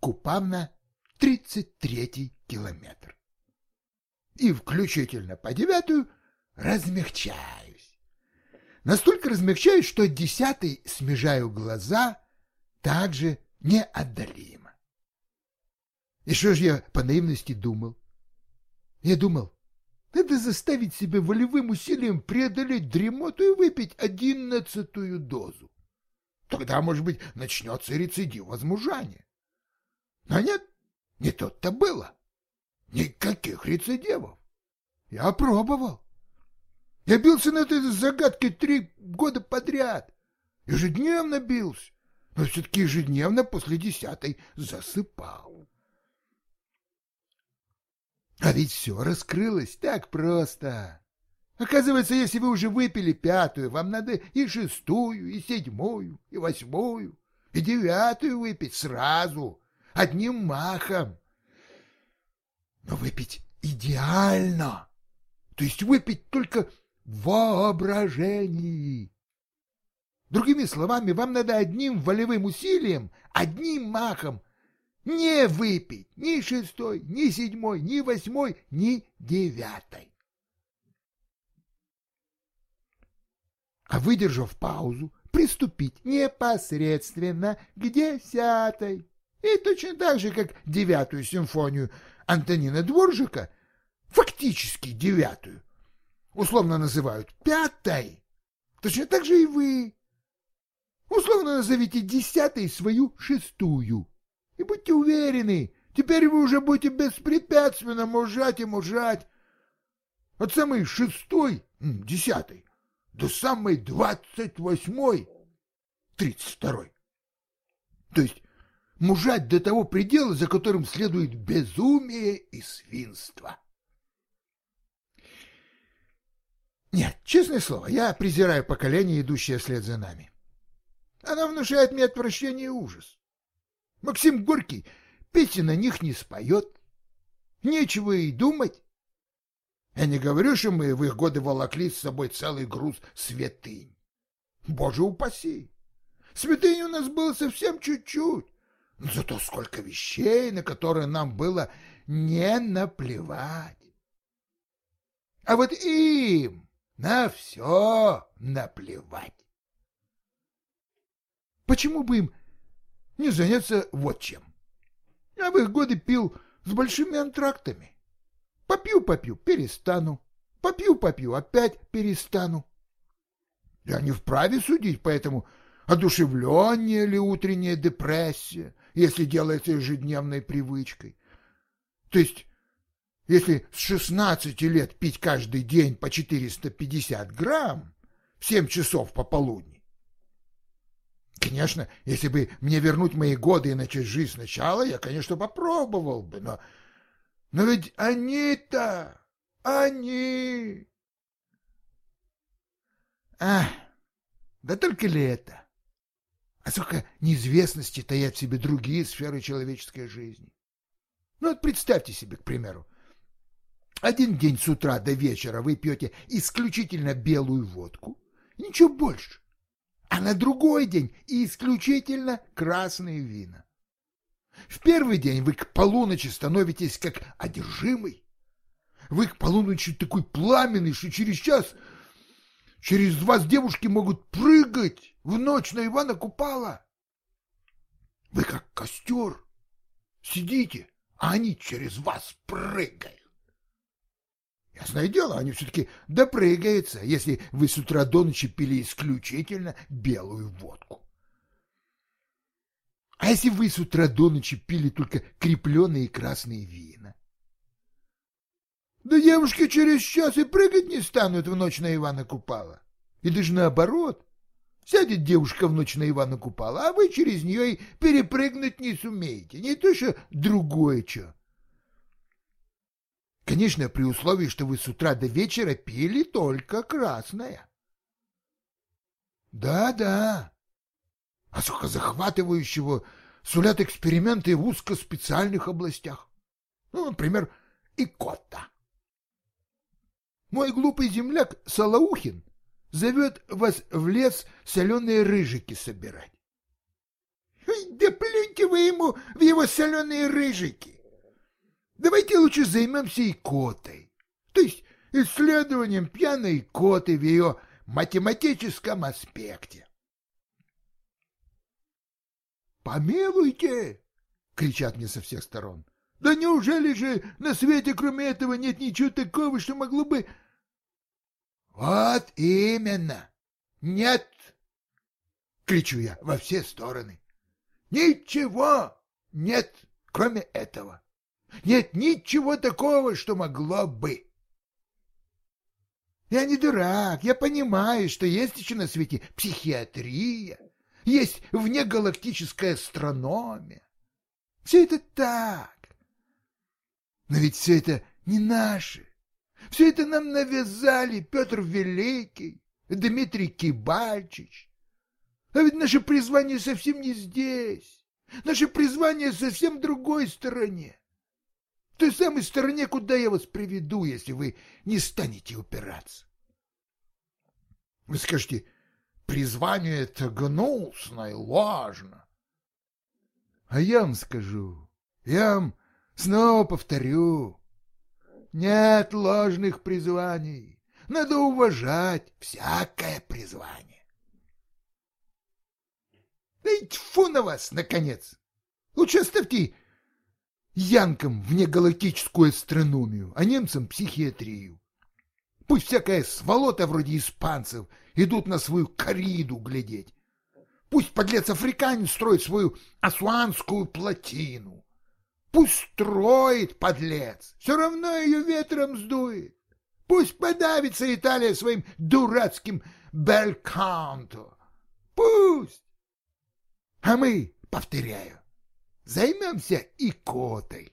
Купавна, 33 километр. И включительно по девятую размягчаюсь. Настолько размягчаюсь, что десятый смежаю глаза также неотдалимо. И что же я по наивности думал? Я думал, надо заставить себя волевым усилием преодолеть дремоту и выпить одиннадцатую дозу. Тогда, может быть, начнется рецидив возмужания. Но нет, не тут-то было. Никаких рецидивов. Я пробовал. Я бился над этой загадкой три года подряд. Ежедневно бился, но все-таки ежедневно после десятой засыпал. А ведь все раскрылось так просто. Оказывается, если вы уже выпили пятую, вам надо и шестую, и седьмую, и восьмую, и девятую выпить сразу, одним махом. Но выпить идеально, то есть выпить только в воображении. Другими словами, вам надо одним волевым усилием, одним махом не выпить ни шестой, ни седьмой, ни восьмой, ни девятой. А выдержав паузу, приступить непосредственно к десятой. И точно так же, как девятую симфонию Антонина Дворжика, фактически девятую, условно называют пятой, точно так же и вы. Условно назовите десятой свою шестую. И будьте уверены, теперь вы уже будете беспрепятственно мужать и мужать. От самой шестой, десятой, до самой двадцать восьмой, тридцать второй. То есть мужать до того предела, за которым следует безумие и свинство. Нет, честное слово, я презираю поколение, идущее вслед за нами. Оно внушает мне отвращение и ужас. Максим Горький песен на них не споет. Нечего и думать. Я не говорю, что мы в их годы волокли с собой целый груз святынь. Боже упаси! Святынь у нас было совсем чуть-чуть. Зато сколько вещей, на которые нам было не наплевать. А вот им на все наплевать. Почему бы им не заняться вот чем. Я в их годы пил с большими антрактами. Попью-попью, перестану. Попью-попью, опять перестану. Я не вправе судить, поэтому одушевленнее ли утренняя депрессия, если делается ежедневной привычкой. То есть, если с 16 лет пить каждый день по 450 грамм в 7 часов пополудни, Конечно, если бы мне вернуть мои годы и начать жизнь сначала, я, конечно, попробовал бы, но... Но ведь они-то... Они... А, да только ли это? А сколько неизвестности таят в себе другие сферы человеческой жизни. Ну вот представьте себе, к примеру, один день с утра до вечера вы пьете исключительно белую водку, ничего больше а на другой день исключительно красные вина. В первый день вы к полуночи становитесь как одержимый. Вы к полуночи такой пламенный, что через час, через вас девушки могут прыгать в ночь на Ивана Купала. Вы как костер. Сидите, а они через вас прыгают. Ясное дело, они все-таки допрыгаются, если вы с утра до ночи пили исключительно белую водку. А если вы с утра до ночи пили только крепленные красные вина? Да девушки через час и прыгать не станут в ночь на Ивана Купала. И даже наоборот. Сядет девушка в ночь на Ивана Купала, а вы через нее и перепрыгнуть не сумеете. Не то, что другое что. Конечно, при условии, что вы с утра до вечера пили только красное. Да-да. А сколько захватывающего сулят эксперименты в узкоспециальных областях. Ну, например, икота. Мой глупый земляк Салаухин зовет вас в лес соленые рыжики собирать. Да плюньте вы ему в его соленые рыжики. Давайте лучше займемся икотой, то есть исследованием пьяной икоты в ее математическом аспекте. «Помилуйте!» — кричат мне со всех сторон. «Да неужели же на свете кроме этого нет ничего такого, что могло бы...» «Вот именно! Нет!» — кричу я во все стороны. «Ничего нет, кроме этого. Нет ничего такого, что могло бы...» Я не дурак, я понимаю, что есть еще на свете психиатрия, есть внегалактическая астрономия. Все это так. Но ведь все это не наше. Все это нам навязали Петр Великий, Дмитрий Кибальчич. А ведь наше призвание совсем не здесь. Наше призвание совсем в другой стороне. В той самой стороне, куда я вас приведу, если вы не станете упираться. Вы скажете, призвание это гнусно и ложно. А я вам скажу, я вам снова повторю, нет ложных призваний, надо уважать всякое призвание. Да и тьфу на вас, наконец! Лучше оставьте янкам внегалактическую астрономию, а немцам психиатрию. Пусть всякая сволота вроде испанцев идут на свою кориду глядеть. Пусть подлец-африканец строит свою асуанскую плотину. Пусть строит, подлец, все равно ее ветром сдует. Пусть подавится Италия своим дурацким бельканто. Пусть. А мы, повторяю, займемся икотой.